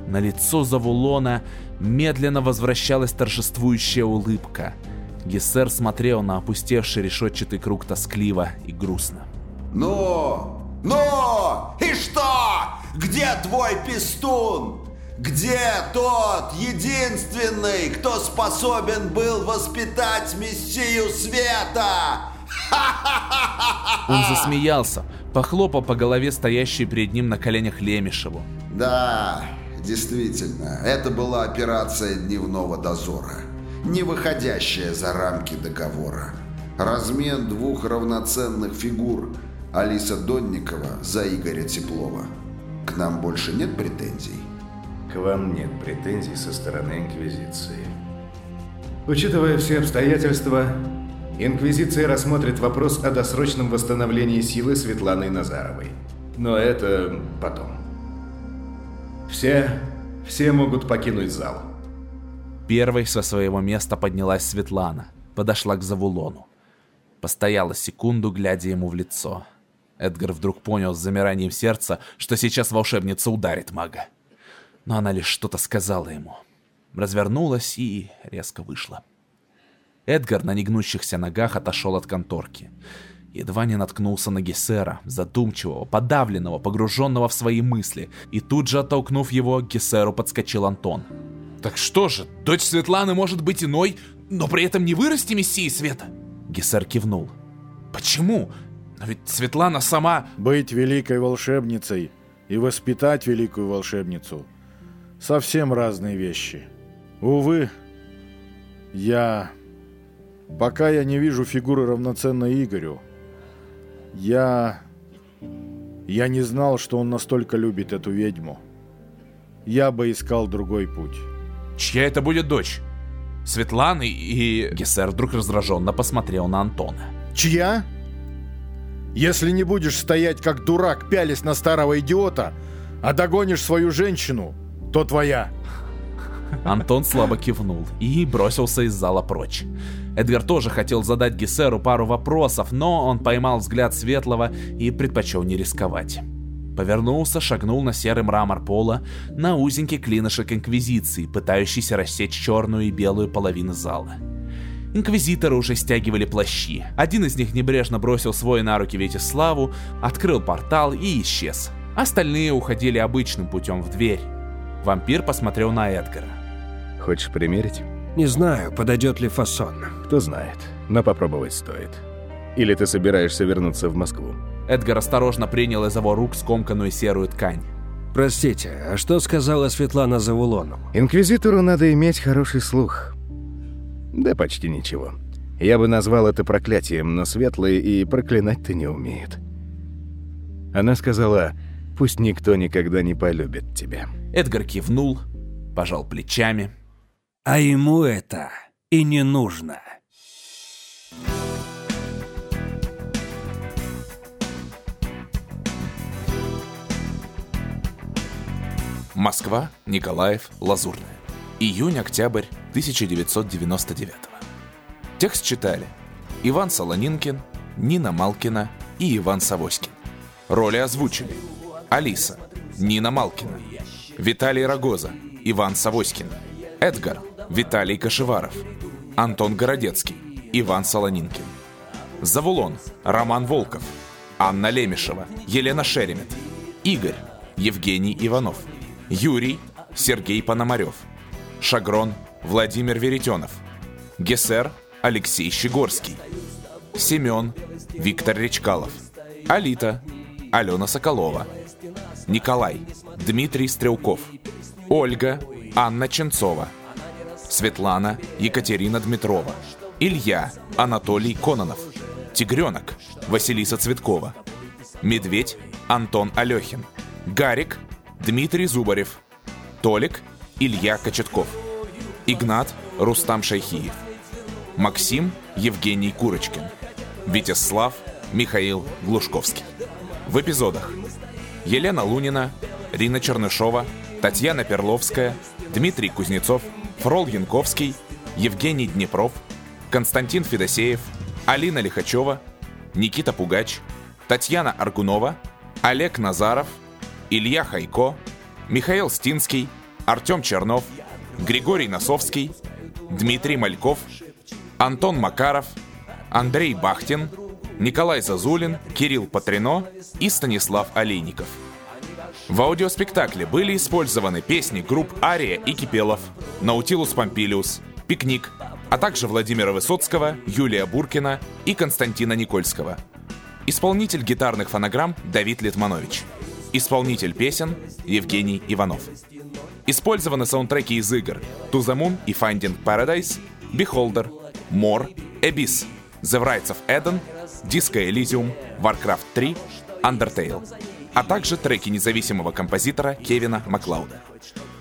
На лицо Завулона медленно возвращалась торжествующая улыбка. Гессер смотрел на опустевший решетчатый круг тоскливо и грустно. Но! Но! И что? Где твой пистун? Где тот единственный, кто способен был воспитать Мессию Света? Он засмеялся, похлопал по голове стоящей перед ним на коленях Лемешеву. Да, действительно, это была операция дневного дозора, не выходящая за рамки договора. Размен двух равноценных фигур Алиса Донникова за Игоря Теплова. К нам больше нет претензий? Вам нет претензий со стороны Инквизиции. Учитывая все обстоятельства, Инквизиция рассмотрит вопрос о досрочном восстановлении силы Светланы Назаровой. Но это потом. Все, все могут покинуть зал. Первой со своего места поднялась Светлана, подошла к Завулону. Постояла секунду, глядя ему в лицо. Эдгар вдруг понял с замиранием сердца, что сейчас волшебница ударит мага. Но она лишь что-то сказала ему. Развернулась и резко вышла. Эдгар на негнущихся ногах отошел от конторки. Едва не наткнулся на Гессера, задумчивого, подавленного, погруженного в свои мысли, и тут же, оттолкнув его, к Гессеру подскочил Антон. «Так что же, дочь Светланы может быть иной, но при этом не вырасти Мессии Света?» Гессер кивнул. «Почему? Но ведь Светлана сама...» «Быть великой волшебницей и воспитать великую волшебницу — совсем разные вещи. Увы, я... Пока я не вижу фигуры равноценной Игорю, я... Я не знал, что он настолько любит эту ведьму. Я бы искал другой путь. Чья это будет дочь? Светланы и... Гессер вдруг раздраженно посмотрел на Антона. Чья? Если не будешь стоять как дурак, пялись на старого идиота, а догонишь свою женщину, то твоя. Антон слабо кивнул и бросился из зала прочь. Эдгар тоже хотел задать Гессеру пару вопросов, но он поймал взгляд Светлого и предпочел не рисковать. Повернулся, шагнул на серый мрамор пола, на узенький клинышек Инквизиции, пытающийся рассечь черную и белую половины зала. Инквизиторы уже стягивали плащи. Один из них небрежно бросил свой на руки Вячеславу, открыл портал и исчез. Остальные уходили обычным путем в дверь. Вампир посмотрел на Эдгара. Хочешь примерить? Не знаю, подойдет ли фасон. Кто знает, но попробовать стоит. Или ты собираешься вернуться в Москву? Эдгар осторожно принял из его рук скомканную серую ткань. Простите, а что сказала Светлана Завулону? Инквизитору надо иметь хороший слух. Да почти ничего. Я бы назвал это проклятием, но светлые и проклинать-то не умеет. Она сказала, пусть никто никогда не полюбит тебя. Эдгар кивнул, пожал плечами. А ему это и не нужно. Москва, Николаев, Лазурная. Июнь-октябрь 1999 Текст читали Иван Солонинкин, Нина Малкина и Иван Савоськин. Роли озвучили Алиса, Нина Малкина, Виталий Рогоза, Иван Савоськин, Эдгар, Виталий Кашеваров, Антон Городецкий, Иван Солонинкин, Завулон, Роман Волков, Анна Лемешева, Елена Шеремет, Игорь, Евгений Иванов, Юрий, Сергей Пономарев, Шагрон, Владимир Веретенов, Гессер, Алексей Щегорский, Семен, Виктор Речкалов, Алита, Алена Соколова, Николай, Дмитрий Стрелков, Ольга, Анна Ченцова, Светлана, Екатерина Дмитрова, Илья, Анатолий Кононов, Тигренок, Василиса Цветкова, Медведь, Антон Алехин, Гарик, Дмитрий Зубарев, Толик, Илья Кочетков, Игнат, Рустам Шайхиев, Максим, Евгений Курочкин, Витеслав, Михаил Глушковский. В эпизодах Елена Лунина, Рина Чернышова, Татьяна Перловская, Дмитрий Кузнецов, Фрол Янковский, Евгений Днепров, Константин Федосеев, Алина Лихачева, Никита Пугач, Татьяна Аргунова, Олег Назаров, Илья Хайко, Михаил Стинский, Артем Чернов, Григорий Носовский, Дмитрий Мальков, Антон Макаров, Андрей Бахтин, Николай Зазулин, Кирилл Патрино и Станислав Олейников. В аудиоспектакле были использованы песни групп Ария и Кипелов, Наутилус Помпилиус, Пикник, а также Владимира Высоцкого, Юлия Буркина и Константина Никольского. Исполнитель гитарных фонограмм Давид Литманович. Исполнитель песен Евгений Иванов. Использованы саундтреки из игр To the Moon и Finding Paradise, Beholder, More, Abyss, The Rights of Eden, Disco Elysium, Warcraft 3, Undertale, а также треки независимого композитора Кевина Маклауда.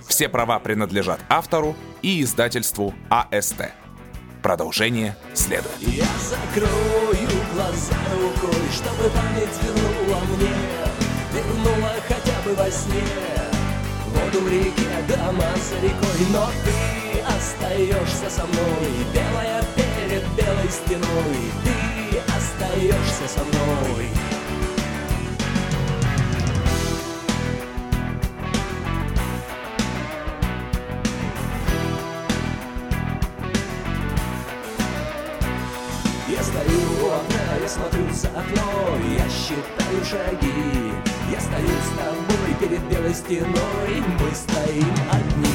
Все права принадлежат автору и издательству АСТ. Продолжение следует. Я закрою глаза рукой, чтобы память вернула мне, вернула хотя бы во сне воду в реке, дома за рекой, но ты остаешься со мной Белая перед белой стеной Ты остаешься со мной Я стою у окна, я смотрю за окно, я считаю шаги. Я стою с тобой перед белой стеной, мы стоим одни.